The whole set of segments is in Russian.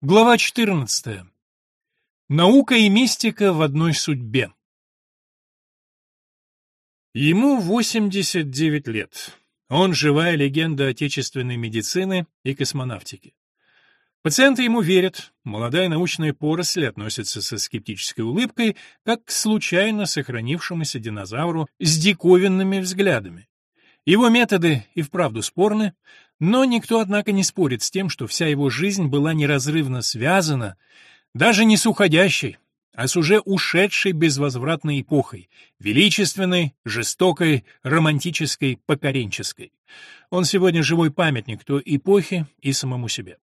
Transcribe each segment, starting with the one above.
Глава 14. Наука и мистика в одной судьбе. Ему 89 лет. Он живая легенда отечественной медицины и космонавтики. Пациенты ему верят, молодая научная поросль относится со скептической улыбкой, как к случайно сохранившемуся динозавру с диковинными взглядами. Его методы и вправду спорны, но никто, однако, не спорит с тем, что вся его жизнь была неразрывно связана, даже не с уходящей, а с уже ушедшей безвозвратной эпохой, величественной, жестокой, романтической, покоренческой. Он сегодня живой памятник той эпохи и самому себе.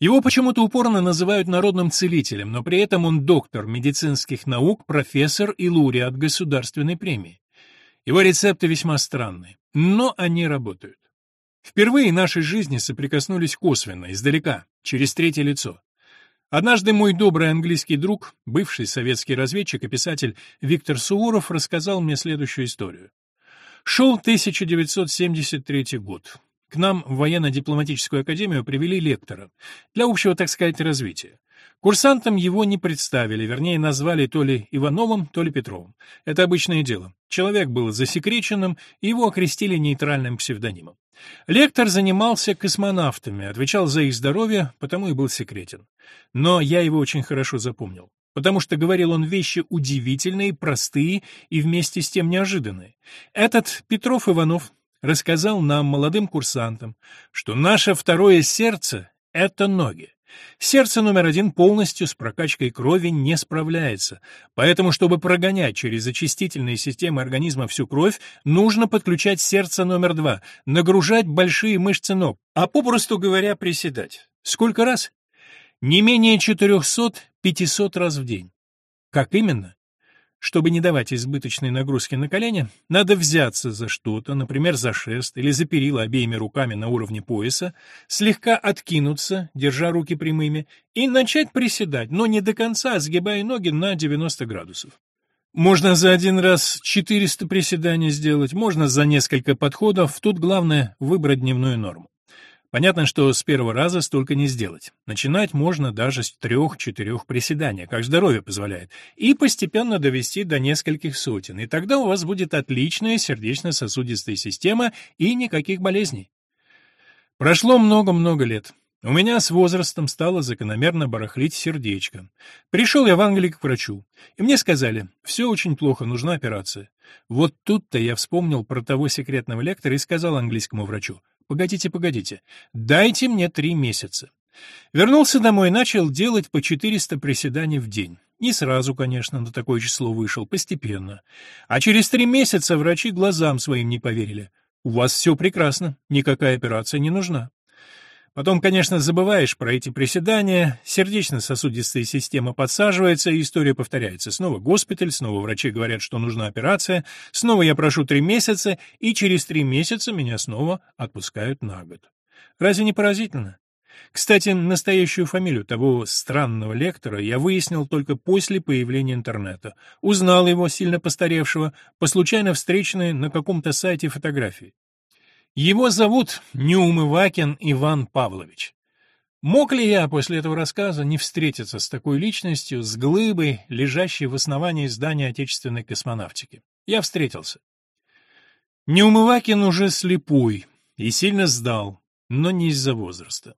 Его почему-то упорно называют народным целителем, но при этом он доктор медицинских наук, профессор и лауреат государственной премии. Его рецепты весьма странные, но они работают. Впервые нашей жизни соприкоснулись косвенно, издалека, через третье лицо. Однажды мой добрый английский друг, бывший советский разведчик и писатель Виктор Суворов рассказал мне следующую историю. Шел 1973 год. К нам в военно-дипломатическую академию привели лектора для общего, так сказать, развития. Курсантам его не представили, вернее, назвали то ли Ивановым, то ли Петровым. Это обычное дело. Человек был засекреченным, и его окрестили нейтральным псевдонимом. Лектор занимался космонавтами, отвечал за их здоровье, потому и был секретен. Но я его очень хорошо запомнил, потому что говорил он вещи удивительные, простые и вместе с тем неожиданные. Этот Петров Иванов рассказал нам, молодым курсантам, что наше второе сердце — это ноги. Сердце номер один полностью с прокачкой крови не справляется, поэтому, чтобы прогонять через очистительные системы организма всю кровь, нужно подключать сердце номер два, нагружать большие мышцы ног, а попросту говоря, приседать. Сколько раз? Не менее 400-500 раз в день. Как именно? Чтобы не давать избыточной нагрузки на колени, надо взяться за что-то, например, за шест или за перила обеими руками на уровне пояса, слегка откинуться, держа руки прямыми, и начать приседать, но не до конца, сгибая ноги на 90 градусов. Можно за один раз 400 приседаний сделать, можно за несколько подходов, тут главное выбрать дневную норму. Понятно, что с первого раза столько не сделать. Начинать можно даже с трех-четырех приседаний, как здоровье позволяет, и постепенно довести до нескольких сотен, и тогда у вас будет отличная сердечно-сосудистая система и никаких болезней. Прошло много-много лет. У меня с возрастом стало закономерно барахлить сердечко. Пришел я в Англию к врачу, и мне сказали, все очень плохо, нужна операция. Вот тут-то я вспомнил про того секретного лектора и сказал английскому врачу, Погодите, погодите. Дайте мне три месяца. Вернулся домой и начал делать по 400 приседаний в день. Не сразу, конечно, на такое число вышел, постепенно. А через три месяца врачи глазам своим не поверили. У вас все прекрасно, никакая операция не нужна. Потом, конечно, забываешь про эти приседания, сердечно-сосудистая система подсаживается, и история повторяется. Снова госпиталь, снова врачи говорят, что нужна операция, снова я прошу три месяца, и через три месяца меня снова отпускают на год. Разве не поразительно? Кстати, настоящую фамилию того странного лектора я выяснил только после появления интернета. Узнал его, сильно постаревшего, по случайно встреченной на каком-то сайте фотографии. Его зовут Неумывакин Иван Павлович. Мог ли я после этого рассказа не встретиться с такой личностью, с глыбой, лежащей в основании здания отечественной космонавтики? Я встретился. Неумывакин уже слепой и сильно сдал, но не из-за возраста.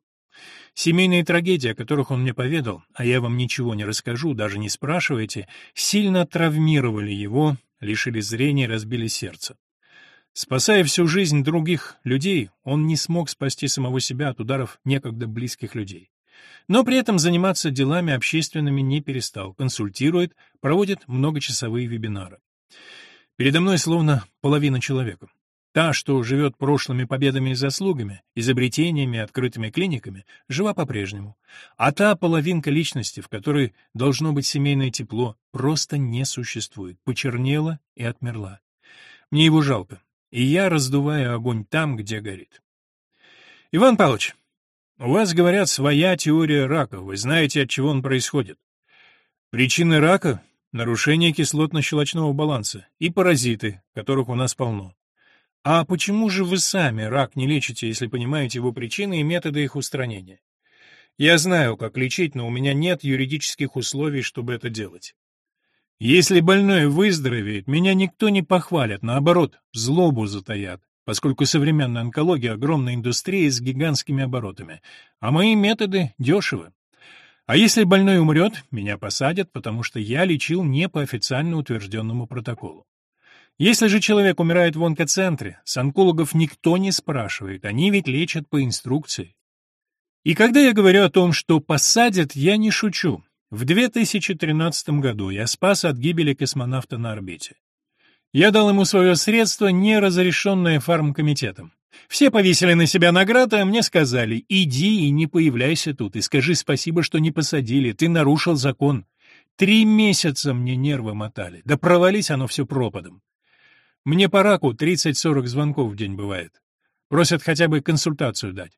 Семейные трагедии, о которых он мне поведал, а я вам ничего не расскажу, даже не спрашивайте, сильно травмировали его, лишили зрения, разбили сердце. Спасая всю жизнь других людей, он не смог спасти самого себя от ударов некогда близких людей. Но при этом заниматься делами общественными не перестал, консультирует, проводит многочасовые вебинары. Передо мной словно половина человека. Та, что живет прошлыми победами и заслугами, изобретениями, открытыми клиниками, жива по-прежнему. А та половинка личности, в которой должно быть семейное тепло, просто не существует, почернела и отмерла. Мне его жалко и я раздуваю огонь там, где горит. Иван Павлович, у вас, говорят, своя теория рака, вы знаете, от чего он происходит. Причины рака — нарушение кислотно-щелочного баланса и паразиты, которых у нас полно. А почему же вы сами рак не лечите, если понимаете его причины и методы их устранения? Я знаю, как лечить, но у меня нет юридических условий, чтобы это делать. Если больной выздоровеет, меня никто не похвалит, наоборот, злобу затаят, поскольку современная онкология — огромная индустрия с гигантскими оборотами, а мои методы дешевы. А если больной умрет, меня посадят, потому что я лечил не по официально утвержденному протоколу. Если же человек умирает в онкоцентре, с онкологов никто не спрашивает, они ведь лечат по инструкции. И когда я говорю о том, что посадят, я не шучу. В 2013 году я спас от гибели космонавта на орбите. Я дал ему свое средство, не разрешенное фармкомитетом. Все повесили на себя награды, а мне сказали, иди и не появляйся тут, и скажи спасибо, что не посадили, ты нарушил закон. Три месяца мне нервы мотали, да провались оно все пропадом. Мне по раку 30-40 звонков в день бывает. Просят хотя бы консультацию дать.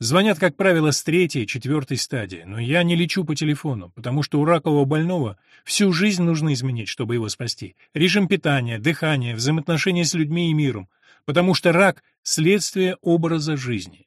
Звонят, как правило, с третьей, четвертой стадии, но я не лечу по телефону, потому что у ракового больного всю жизнь нужно изменить, чтобы его спасти. Режим питания, дыхание, взаимоотношения с людьми и миром, потому что рак — следствие образа жизни.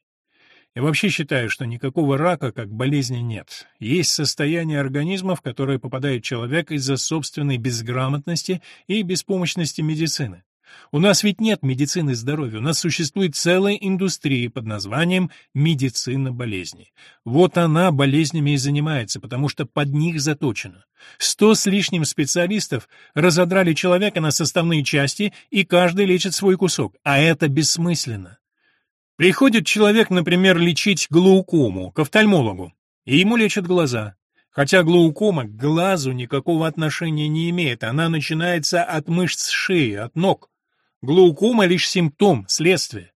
Я вообще считаю, что никакого рака как болезни нет. Есть состояние организма, в которое попадает человек из-за собственной безграмотности и беспомощности медицины. У нас ведь нет медицины здоровья, у нас существует целая индустрия под названием «медицина болезней». Вот она болезнями и занимается, потому что под них заточена. Сто с лишним специалистов разодрали человека на составные части, и каждый лечит свой кусок, а это бессмысленно. Приходит человек, например, лечить глаукому к офтальмологу, и ему лечат глаза. Хотя глаукома к глазу никакого отношения не имеет, она начинается от мышц шеи, от ног. Глаукома — лишь симптом, следствие.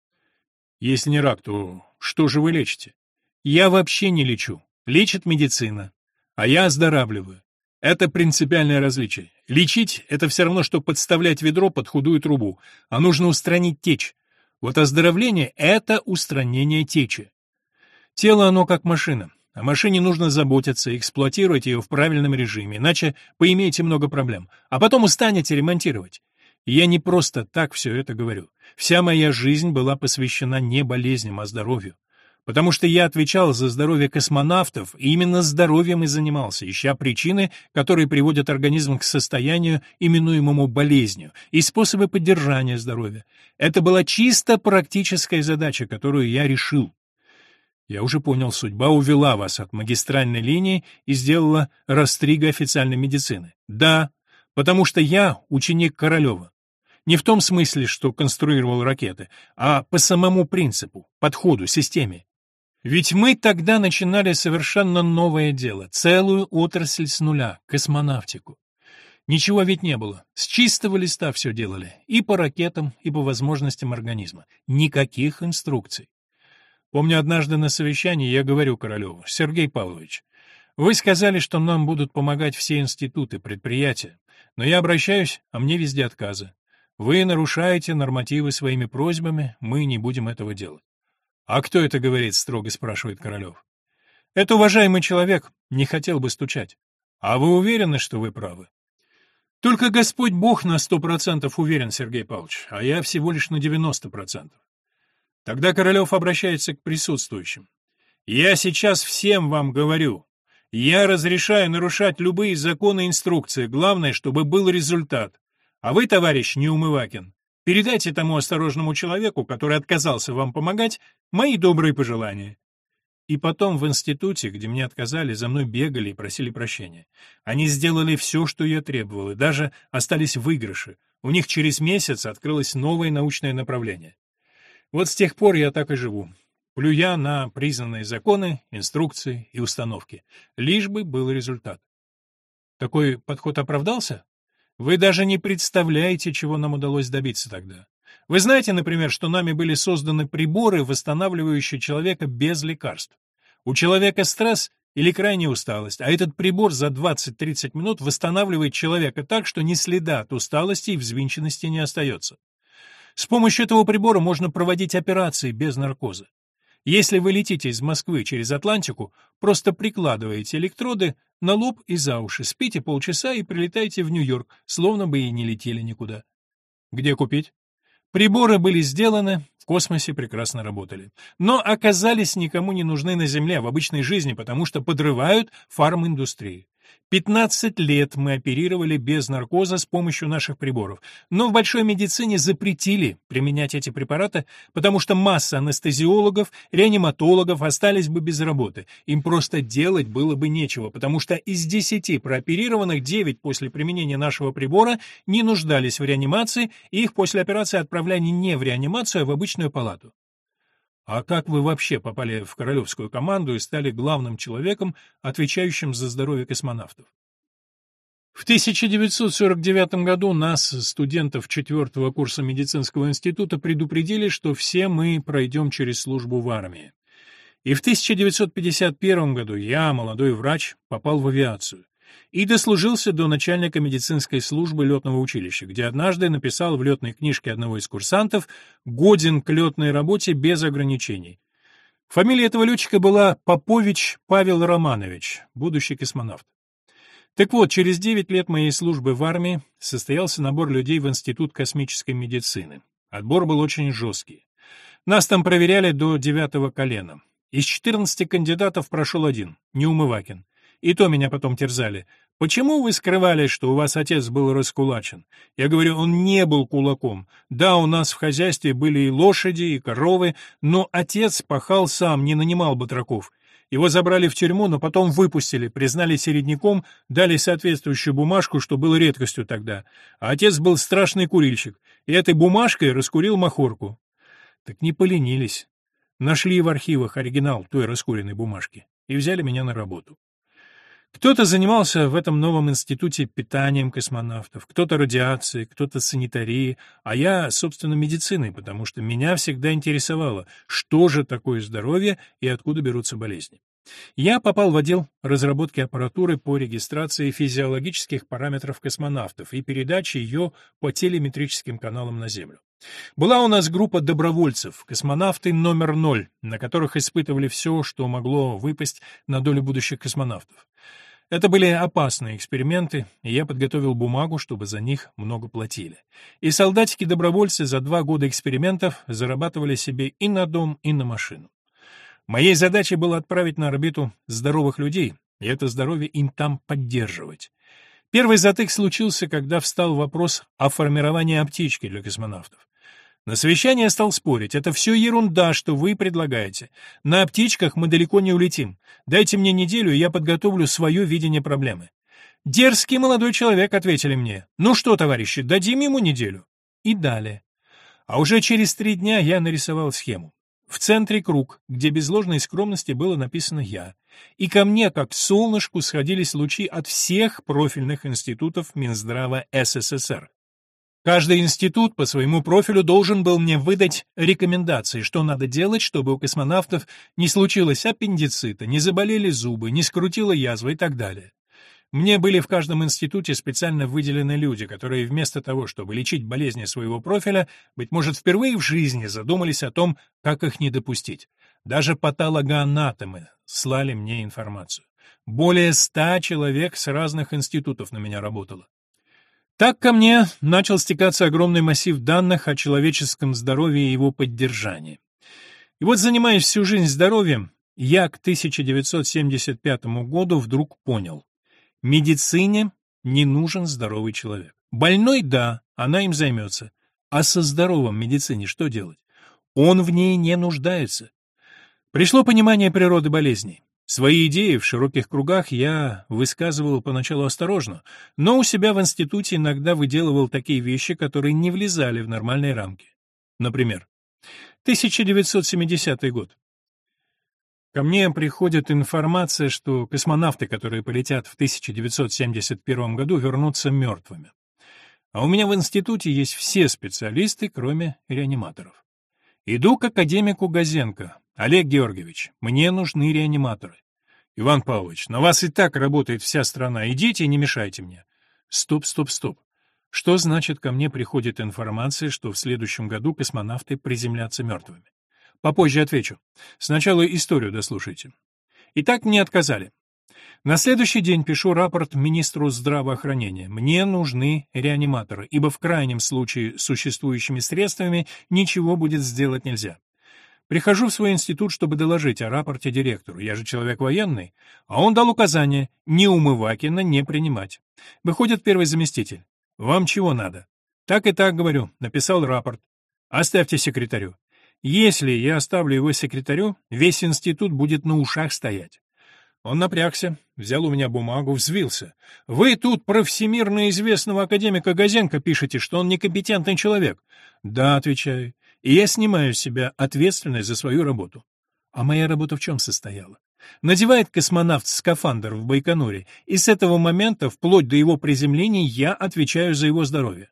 Если не рак, то что же вы лечите? Я вообще не лечу. Лечит медицина. А я оздоравливаю. Это принципиальное различие. Лечить — это все равно, что подставлять ведро под худую трубу, а нужно устранить течь. Вот оздоровление — это устранение течи. Тело оно как машина. О машине нужно заботиться, эксплуатировать ее в правильном режиме, иначе поимеете много проблем. А потом устанете ремонтировать. Я не просто так все это говорю. Вся моя жизнь была посвящена не болезням, а здоровью. Потому что я отвечал за здоровье космонавтов, и именно здоровьем и занимался, ища причины, которые приводят организм к состоянию, именуемому болезнью, и способы поддержания здоровья. Это была чисто практическая задача, которую я решил. Я уже понял, судьба увела вас от магистральной линии и сделала растрига официальной медицины. Да, потому что я ученик Королева. Не в том смысле, что конструировал ракеты, а по самому принципу, подходу, системе. Ведь мы тогда начинали совершенно новое дело, целую отрасль с нуля, космонавтику. Ничего ведь не было. С чистого листа все делали. И по ракетам, и по возможностям организма. Никаких инструкций. Помню, однажды на совещании я говорю Королеву, Сергей Павлович, вы сказали, что нам будут помогать все институты, предприятия, но я обращаюсь, а мне везде отказы. Вы нарушаете нормативы своими просьбами, мы не будем этого делать. А кто это говорит, строго спрашивает Королев. Это уважаемый человек, не хотел бы стучать. А вы уверены, что вы правы? Только Господь Бог на сто процентов уверен, Сергей Павлович, а я всего лишь на девяносто процентов. Тогда Королев обращается к присутствующим. Я сейчас всем вам говорю, я разрешаю нарушать любые законы и инструкции, главное, чтобы был результат. А вы, товарищ Неумывакин, передайте тому осторожному человеку, который отказался вам помогать, мои добрые пожелания. И потом в институте, где мне отказали, за мной бегали и просили прощения. Они сделали все, что я требовал, и даже остались выигрыши. У них через месяц открылось новое научное направление. Вот с тех пор я так и живу, плюя на признанные законы, инструкции и установки, лишь бы был результат. Такой подход оправдался? Вы даже не представляете, чего нам удалось добиться тогда. Вы знаете, например, что нами были созданы приборы, восстанавливающие человека без лекарств. У человека стресс или крайняя усталость, а этот прибор за 20-30 минут восстанавливает человека так, что ни следа от усталости и взвинченности не остается. С помощью этого прибора можно проводить операции без наркоза. Если вы летите из Москвы через Атлантику, просто прикладываете электроды на лоб и за уши, спите полчаса и прилетаете в Нью-Йорк, словно бы и не летели никуда. Где купить? Приборы были сделаны, в космосе прекрасно работали. Но оказались никому не нужны на Земле, в обычной жизни, потому что подрывают фарминдустрию. 15 лет мы оперировали без наркоза с помощью наших приборов, но в большой медицине запретили применять эти препараты, потому что масса анестезиологов, реаниматологов остались бы без работы. Им просто делать было бы нечего, потому что из 10 прооперированных 9 после применения нашего прибора не нуждались в реанимации, и их после операции отправляли не в реанимацию, а в обычную палату. А как вы вообще попали в королевскую команду и стали главным человеком, отвечающим за здоровье космонавтов? В 1949 году нас, студентов четвертого курса медицинского института, предупредили, что все мы пройдем через службу в армии. И в 1951 году я, молодой врач, попал в авиацию и дослужился до начальника медицинской службы летного училища, где однажды написал в летной книжке одного из курсантов «Годен к летной работе без ограничений». Фамилия этого летчика была Попович Павел Романович, будущий космонавт. Так вот, через 9 лет моей службы в армии состоялся набор людей в Институт космической медицины. Отбор был очень жесткий. Нас там проверяли до девятого колена. Из 14 кандидатов прошел один, Неумывакин. И то меня потом терзали. Почему вы скрывали, что у вас отец был раскулачен? Я говорю, он не был кулаком. Да, у нас в хозяйстве были и лошади, и коровы, но отец пахал сам, не нанимал батраков. Его забрали в тюрьму, но потом выпустили, признали середняком, дали соответствующую бумажку, что было редкостью тогда. А отец был страшный курильщик, и этой бумажкой раскурил махорку. Так не поленились. Нашли в архивах оригинал той раскуренной бумажки и взяли меня на работу. Кто-то занимался в этом новом институте питанием космонавтов, кто-то радиацией, кто-то санитарией, а я, собственно, медициной, потому что меня всегда интересовало, что же такое здоровье и откуда берутся болезни. Я попал в отдел разработки аппаратуры по регистрации физиологических параметров космонавтов и передаче ее по телеметрическим каналам на Землю. Была у нас группа добровольцев, космонавты номер ноль, на которых испытывали все, что могло выпасть на долю будущих космонавтов. Это были опасные эксперименты, и я подготовил бумагу, чтобы за них много платили. И солдатики-добровольцы за два года экспериментов зарабатывали себе и на дом, и на машину. Моей задачей было отправить на орбиту здоровых людей, и это здоровье им там поддерживать. Первый затык случился, когда встал вопрос о формировании аптечки для космонавтов. На совещании стал спорить. Это все ерунда, что вы предлагаете. На аптечках мы далеко не улетим. Дайте мне неделю, и я подготовлю свое видение проблемы. Дерзкий молодой человек, ответили мне. Ну что, товарищи, дадим ему неделю. И далее. А уже через три дня я нарисовал схему. В центре круг, где без ложной скромности было написано «Я». И ко мне, как к солнышку, сходились лучи от всех профильных институтов Минздрава СССР. Каждый институт по своему профилю должен был мне выдать рекомендации, что надо делать, чтобы у космонавтов не случилось аппендицита, не заболели зубы, не скрутила язва и так далее. Мне были в каждом институте специально выделены люди, которые вместо того, чтобы лечить болезни своего профиля, быть может, впервые в жизни задумались о том, как их не допустить. Даже патологоанатомы слали мне информацию. Более ста человек с разных институтов на меня работало. Так ко мне начал стекаться огромный массив данных о человеческом здоровье и его поддержании. И вот, занимаясь всю жизнь здоровьем, я к 1975 году вдруг понял, медицине не нужен здоровый человек. Больной – да, она им займется. А со здоровым медицине что делать? Он в ней не нуждается. Пришло понимание природы болезней. Свои идеи в широких кругах я высказывал поначалу осторожно, но у себя в институте иногда выделывал такие вещи, которые не влезали в нормальные рамки. Например, 1970 год. Ко мне приходит информация, что космонавты, которые полетят в 1971 году, вернутся мертвыми. А у меня в институте есть все специалисты, кроме реаниматоров. Иду к академику Газенко, Олег Георгиевич, мне нужны реаниматоры. Иван Павлович, на вас и так работает вся страна. Идите и не мешайте мне. Стоп, стоп, стоп. Что значит, ко мне приходит информация, что в следующем году космонавты приземлятся мертвыми? Попозже отвечу. Сначала историю дослушайте. Итак, мне отказали. На следующий день пишу рапорт министру здравоохранения. Мне нужны реаниматоры, ибо в крайнем случае существующими средствами ничего будет сделать нельзя. Прихожу в свой институт, чтобы доложить о рапорте директору. Я же человек военный. А он дал указание не Умывакина не принимать. Выходит первый заместитель. Вам чего надо? Так и так, говорю. Написал рапорт. Оставьте секретарю. Если я оставлю его секретарю, весь институт будет на ушах стоять. Он напрягся, взял у меня бумагу, взвился. «Вы тут про всемирно известного академика Газенко пишете, что он некомпетентный человек». «Да», — отвечаю, — «и я снимаю с себя ответственность за свою работу». А моя работа в чем состояла? Надевает космонавт скафандр в Байконуре, и с этого момента, вплоть до его приземления, я отвечаю за его здоровье.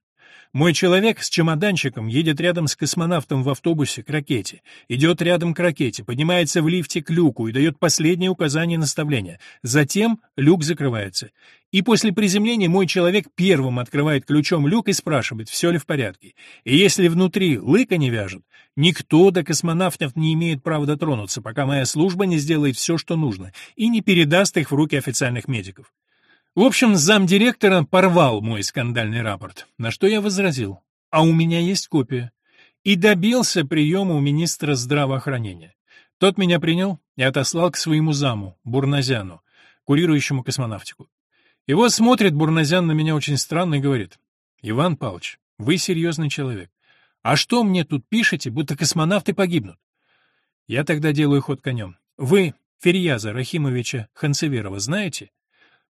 Мой человек с чемоданчиком едет рядом с космонавтом в автобусе к ракете, идет рядом к ракете, поднимается в лифте к люку и дает последнее указание наставления. Затем люк закрывается. И после приземления мой человек первым открывает ключом люк и спрашивает, все ли в порядке. И если внутри лыка не вяжет, никто до космонавтов не имеет права дотронуться, пока моя служба не сделает все, что нужно, и не передаст их в руки официальных медиков. В общем, замдиректора порвал мой скандальный рапорт, на что я возразил. А у меня есть копия. И добился приема у министра здравоохранения. Тот меня принял и отослал к своему заму, Бурназяну, курирующему космонавтику. И вот смотрит Бурназян на меня очень странно и говорит, «Иван Павлович, вы серьезный человек. А что мне тут пишете, будто космонавты погибнут?» Я тогда делаю ход конем. «Вы Ферьяза Рахимовича Ханцеверова знаете?»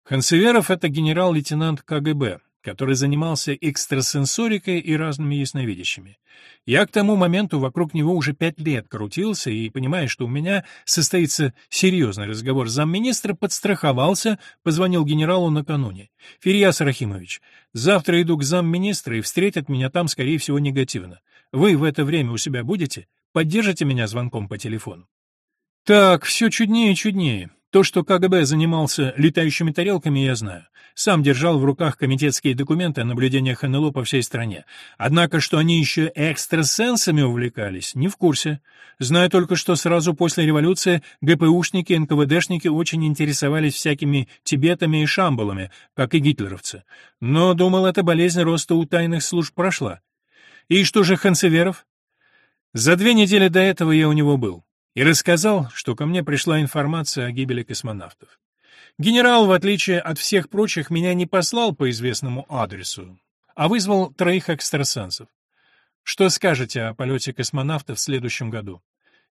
Ханцеверов — это генерал-лейтенант КГБ, который занимался экстрасенсорикой и разными ясновидящими. Я к тому моменту вокруг него уже пять лет крутился и, понимая, что у меня состоится серьезный разговор замминистра, подстраховался, позвонил генералу накануне. «Фирьяс Рахимович, завтра иду к замминистра и встретят меня там, скорее всего, негативно. Вы в это время у себя будете? Поддержите меня звонком по телефону?» Так, все чуднее и чуднее. То, что КГБ занимался летающими тарелками, я знаю. Сам держал в руках комитетские документы о наблюдениях НЛО по всей стране. Однако, что они еще экстрасенсами увлекались, не в курсе. Знаю только, что сразу после революции ГПУшники и НКВДшники очень интересовались всякими тибетами и шамбалами, как и гитлеровцы. Но, думал, эта болезнь роста у тайных служб прошла. И что же Ханцеверов? За две недели до этого я у него был и рассказал, что ко мне пришла информация о гибели космонавтов. Генерал, в отличие от всех прочих, меня не послал по известному адресу, а вызвал троих экстрасенсов. Что скажете о полете космонавтов в следующем году?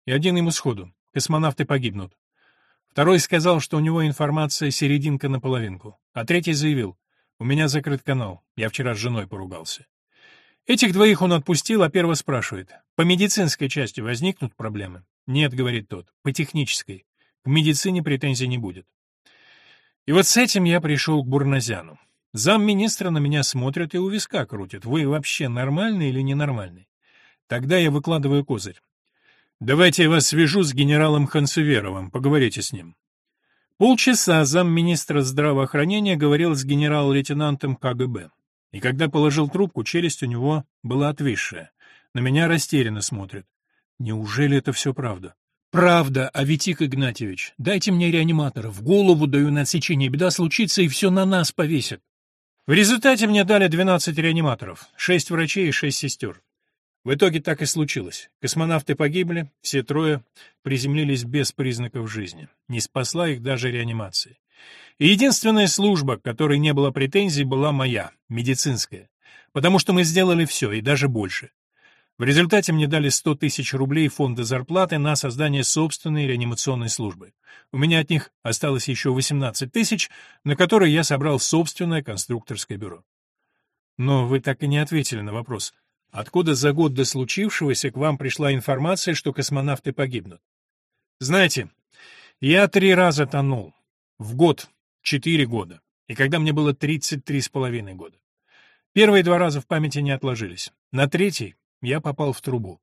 И один ему сходу. Космонавты погибнут. Второй сказал, что у него информация серединка на половинку. А третий заявил, у меня закрыт канал, я вчера с женой поругался. Этих двоих он отпустил, а первого спрашивает, по медицинской части возникнут проблемы? «Нет», — говорит тот, — «по технической. К медицине претензий не будет». И вот с этим я пришел к Бурназяну. Замминистра на меня смотрит и у виска крутит. Вы вообще нормальный или ненормальный? Тогда я выкладываю козырь. Давайте я вас свяжу с генералом Ханцеверовым, поговорите с ним. Полчаса замминистра здравоохранения говорил с генерал-лейтенантом КГБ. И когда положил трубку, челюсть у него была отвисшая. На меня растерянно смотрит. Неужели это все правда? Правда, Аветик Игнатьевич. Дайте мне реаниматора. В голову даю на отсечение. Беда случится, и все на нас повесят. В результате мне дали 12 реаниматоров, 6 врачей и 6 сестер. В итоге так и случилось. Космонавты погибли, все трое приземлились без признаков жизни. Не спасла их даже реанимация. И единственная служба, к которой не было претензий, была моя, медицинская. Потому что мы сделали все, и даже больше. В результате мне дали 100 тысяч рублей фонда зарплаты на создание собственной реанимационной службы. У меня от них осталось еще 18 тысяч, на которые я собрал собственное конструкторское бюро. Но вы так и не ответили на вопрос. Откуда за год до случившегося к вам пришла информация, что космонавты погибнут? Знаете, я три раза тонул. В год. Четыре года. И когда мне было 33 с половиной года. Первые два раза в памяти не отложились. На третий я попал в трубу.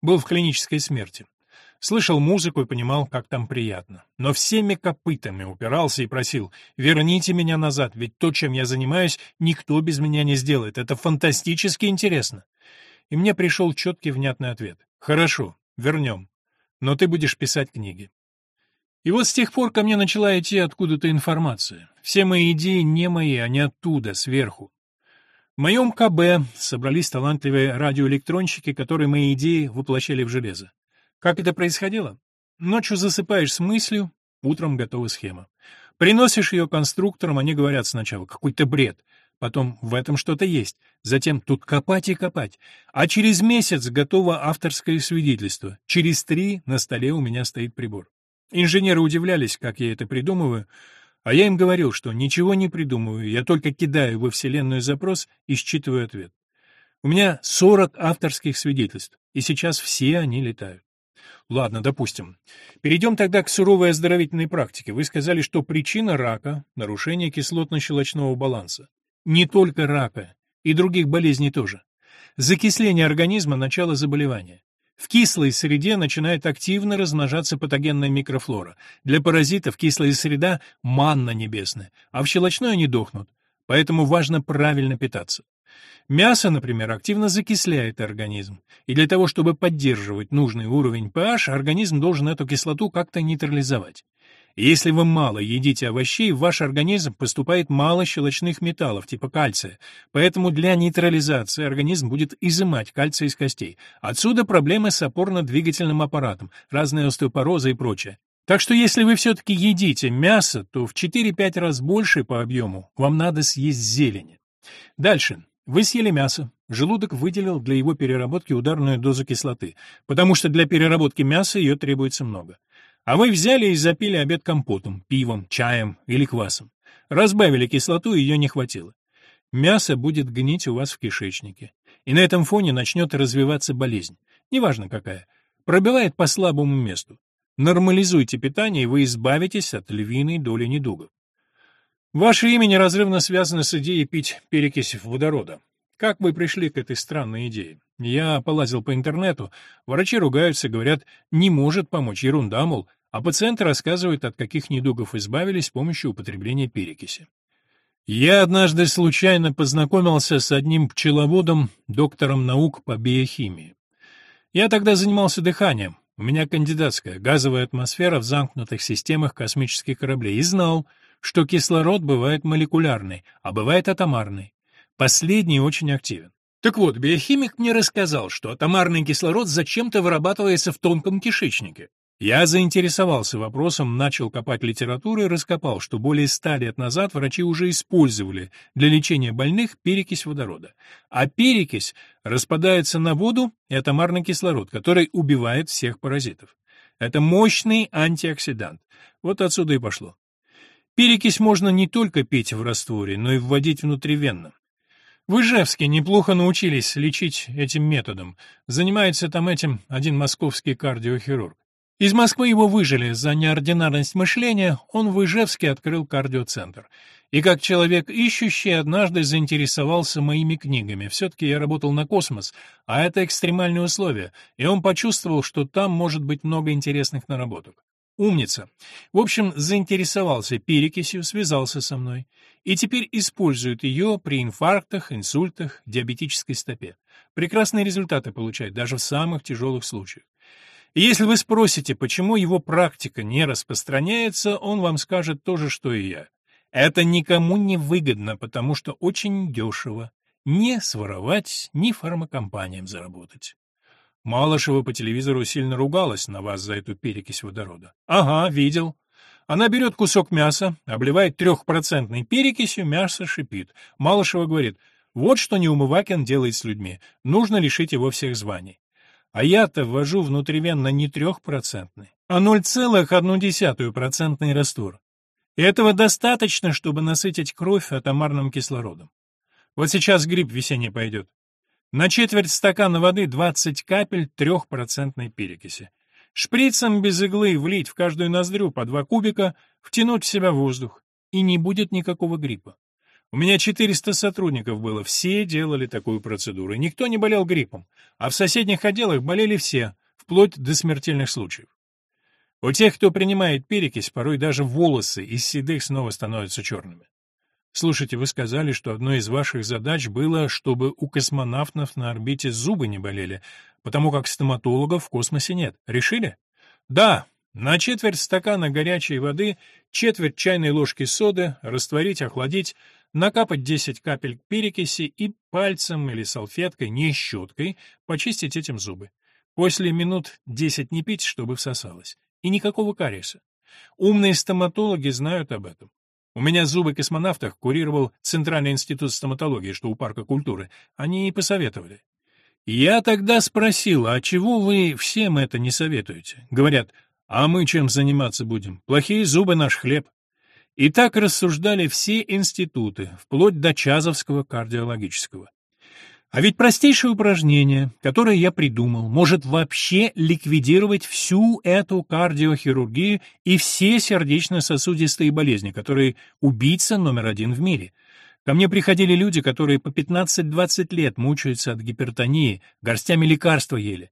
Был в клинической смерти. Слышал музыку и понимал, как там приятно. Но всеми копытами упирался и просил, верните меня назад, ведь то, чем я занимаюсь, никто без меня не сделает. Это фантастически интересно. И мне пришел четкий внятный ответ. Хорошо, вернем. Но ты будешь писать книги. И вот с тех пор ко мне начала идти откуда-то информация. Все мои идеи не мои, они оттуда, сверху. В моем КБ собрались талантливые радиоэлектронщики, которые мои идеи воплощали в железо. Как это происходило? Ночью засыпаешь с мыслью, утром готова схема. Приносишь ее конструкторам, они говорят сначала «какой-то бред», потом «в этом что-то есть», затем «тут копать и копать», а через месяц готово авторское свидетельство, через три на столе у меня стоит прибор. Инженеры удивлялись, как я это придумываю, а я им говорил, что ничего не придумываю, я только кидаю во Вселенную запрос и считываю ответ. У меня 40 авторских свидетельств, и сейчас все они летают. Ладно, допустим. Перейдем тогда к суровой оздоровительной практике. Вы сказали, что причина рака – нарушение кислотно-щелочного баланса. Не только рака, и других болезней тоже. Закисление организма – начало заболевания. В кислой среде начинает активно размножаться патогенная микрофлора. Для паразитов кислая среда – манна небесная, а в щелочной они дохнут. Поэтому важно правильно питаться. Мясо, например, активно закисляет организм, и для того, чтобы поддерживать нужный уровень pH, организм должен эту кислоту как-то нейтрализовать. Если вы мало едите овощей, в ваш организм поступает мало щелочных металлов типа кальция, поэтому для нейтрализации организм будет изымать кальций из костей. Отсюда проблемы с опорно-двигательным аппаратом, разные остеопорозы и прочее. Так что если вы все-таки едите мясо, то в 4-5 раз больше по объему вам надо съесть зелени. Дальше. Вы съели мясо. Желудок выделил для его переработки ударную дозу кислоты, потому что для переработки мяса ее требуется много. А вы взяли и запили обед компотом, пивом, чаем или квасом. Разбавили кислоту, ее не хватило. Мясо будет гнить у вас в кишечнике. И на этом фоне начнет развиваться болезнь. Неважно какая. Пробивает по слабому месту. Нормализуйте питание, и вы избавитесь от львиной доли недугов. Ваше имя неразрывно связано с идеей пить перекись водорода. Как вы пришли к этой странной идее? Я полазил по интернету, врачи ругаются, говорят, не может помочь, ерунда, мол, а пациенты рассказывают, от каких недугов избавились с помощью употребления перекиси. Я однажды случайно познакомился с одним пчеловодом, доктором наук по биохимии. Я тогда занимался дыханием, у меня кандидатская, газовая атмосфера в замкнутых системах космических кораблей, и знал, что кислород бывает молекулярный, а бывает атомарный. Последний очень активен. Так вот, биохимик мне рассказал, что атомарный кислород зачем-то вырабатывается в тонком кишечнике. Я заинтересовался вопросом, начал копать литературу и раскопал, что более ста лет назад врачи уже использовали для лечения больных перекись водорода. А перекись распадается на воду и атомарный кислород, который убивает всех паразитов. Это мощный антиоксидант. Вот отсюда и пошло. Перекись можно не только пить в растворе, но и вводить внутривенно. В Ижевске неплохо научились лечить этим методом. Занимается там этим один московский кардиохирург. Из Москвы его выжили за неординарность мышления, он в Ижевске открыл кардиоцентр. И как человек ищущий однажды заинтересовался моими книгами. Все-таки я работал на космос, а это экстремальные условия, и он почувствовал, что там может быть много интересных наработок. Умница. В общем, заинтересовался перекисью, связался со мной. И теперь использует ее при инфарктах, инсультах, диабетической стопе. Прекрасные результаты получает даже в самых тяжелых случаях. Если вы спросите, почему его практика не распространяется, он вам скажет то же, что и я. Это никому не выгодно, потому что очень дешево. Не своровать, ни фармакомпаниям заработать. Малышева по телевизору сильно ругалась на вас за эту перекись водорода. Ага, видел. Она берет кусок мяса, обливает трехпроцентной перекисью, мясо шипит. Малышева говорит, вот что Неумывакин делает с людьми, нужно лишить его всех званий. А я-то ввожу внутривенно не трехпроцентный, а 0,1% раствор. Этого достаточно, чтобы насытить кровь атомарным кислородом. Вот сейчас гриб весенний пойдет. На четверть стакана воды 20 капель трехпроцентной перекиси. Шприцем без иглы влить в каждую ноздрю по два кубика, втянуть в себя воздух, и не будет никакого гриппа. У меня 400 сотрудников было, все делали такую процедуру, и никто не болел гриппом, а в соседних отделах болели все, вплоть до смертельных случаев. У тех, кто принимает перекись, порой даже волосы из седых снова становятся черными. Слушайте, вы сказали, что одной из ваших задач было, чтобы у космонавтов на орбите зубы не болели, потому как стоматологов в космосе нет. Решили? Да, На четверть стакана горячей воды четверть чайной ложки соды растворить, охладить, накапать 10 капель перекиси и пальцем или салфеткой, не щеткой, почистить этим зубы. После минут 10 не пить, чтобы всосалось. И никакого кариеса. Умные стоматологи знают об этом. У меня зубы космонавтах курировал Центральный институт стоматологии, что у парка культуры. Они и посоветовали. Я тогда спросил, а чего вы всем это не советуете? Говорят, а мы чем заниматься будем? Плохие зубы наш хлеб. И так рассуждали все институты, вплоть до Чазовского кардиологического. А ведь простейшее упражнение, которое я придумал, может вообще ликвидировать всю эту кардиохирургию и все сердечно-сосудистые болезни, которые убийца номер один в мире. Ко мне приходили люди, которые по 15-20 лет мучаются от гипертонии, горстями лекарства ели.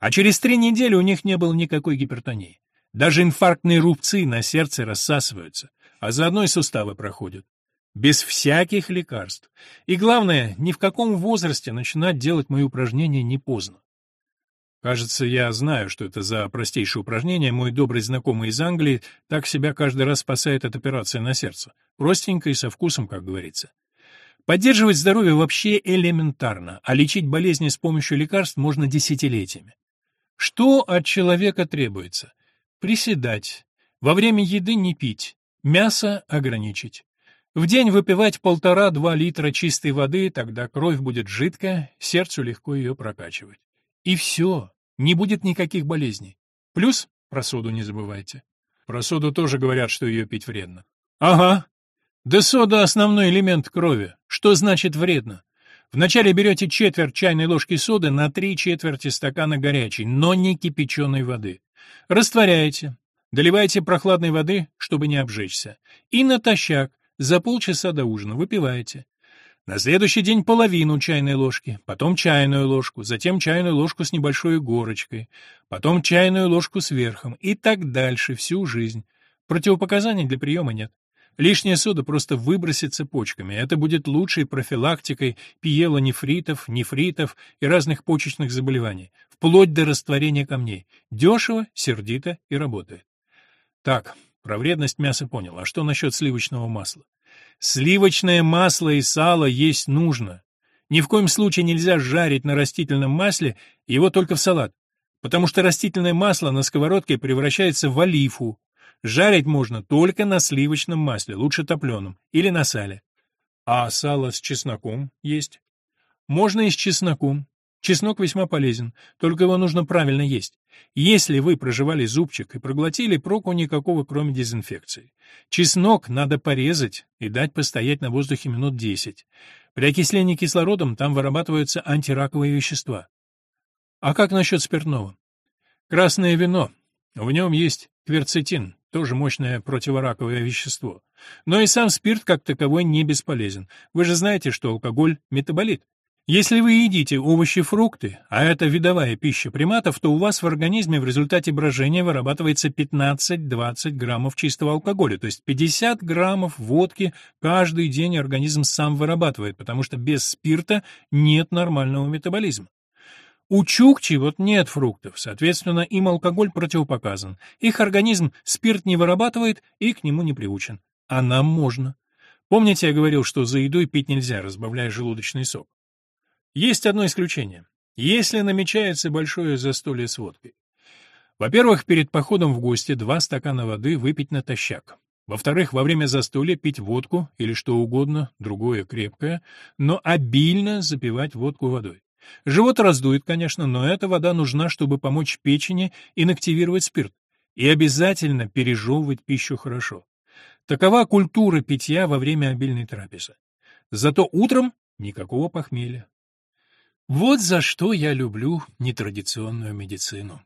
А через три недели у них не было никакой гипертонии. Даже инфарктные рубцы на сердце рассасываются, а заодно и суставы проходят. Без всяких лекарств. И главное, ни в каком возрасте начинать делать мои упражнения не поздно. Кажется, я знаю, что это за простейшее упражнение. Мой добрый знакомый из Англии так себя каждый раз спасает от операции на сердце. Простенько и со вкусом, как говорится. Поддерживать здоровье вообще элементарно, а лечить болезни с помощью лекарств можно десятилетиями. Что от человека требуется? Приседать. Во время еды не пить. Мясо ограничить. В день выпивать полтора-два литра чистой воды, тогда кровь будет жидкая, сердцу легко ее прокачивать. И все, не будет никаких болезней. Плюс про соду не забывайте. Про соду тоже говорят, что ее пить вредно. Ага. Да сода — основной элемент крови. Что значит вредно? Вначале берете четверть чайной ложки соды на три четверти стакана горячей, но не кипяченой воды. Растворяете, доливаете прохладной воды, чтобы не обжечься, и натощак за полчаса до ужина выпиваете. На следующий день половину чайной ложки, потом чайную ложку, затем чайную ложку с небольшой горочкой, потом чайную ложку с верхом и так дальше всю жизнь. Противопоказаний для приема нет. Лишняя сода просто выбросится почками. Это будет лучшей профилактикой пиелонефритов, нефритов и разных почечных заболеваний, вплоть до растворения камней. Дешево, сердито и работает. Так, про вредность мяса понял. А что насчет сливочного масла? Сливочное масло и сало есть нужно. Ни в коем случае нельзя жарить на растительном масле, его только в салат, потому что растительное масло на сковородке превращается в олифу, Жарить можно только на сливочном масле, лучше топленом, или на сале. А сало с чесноком есть? Можно и с чесноком. Чеснок весьма полезен, только его нужно правильно есть. Если вы проживали зубчик и проглотили, проку никакого, кроме дезинфекции. Чеснок надо порезать и дать постоять на воздухе минут 10. При окислении кислородом там вырабатываются антираковые вещества. А как насчет спиртного? Красное вино. В нем есть кверцетин, тоже мощное противораковое вещество. Но и сам спирт как таковой не бесполезен. Вы же знаете, что алкоголь – метаболит. Если вы едите овощи, фрукты, а это видовая пища приматов, то у вас в организме в результате брожения вырабатывается 15-20 граммов чистого алкоголя, то есть 50 граммов водки каждый день организм сам вырабатывает, потому что без спирта нет нормального метаболизма. У чукчи вот нет фруктов, соответственно, им алкоголь противопоказан. Их организм спирт не вырабатывает и к нему не приучен. А нам можно. Помните, я говорил, что за едой пить нельзя, разбавляя желудочный сок? Есть одно исключение. Если намечается большое застолье с водкой. Во-первых, перед походом в гости два стакана воды выпить натощак. Во-вторых, во время застолья пить водку или что угодно, другое крепкое, но обильно запивать водку водой. Живот раздует, конечно, но эта вода нужна, чтобы помочь печени инактивировать спирт. И обязательно пережевывать пищу хорошо. Такова культура питья во время обильной трапезы. Зато утром никакого похмелья. Вот за что я люблю нетрадиционную медицину.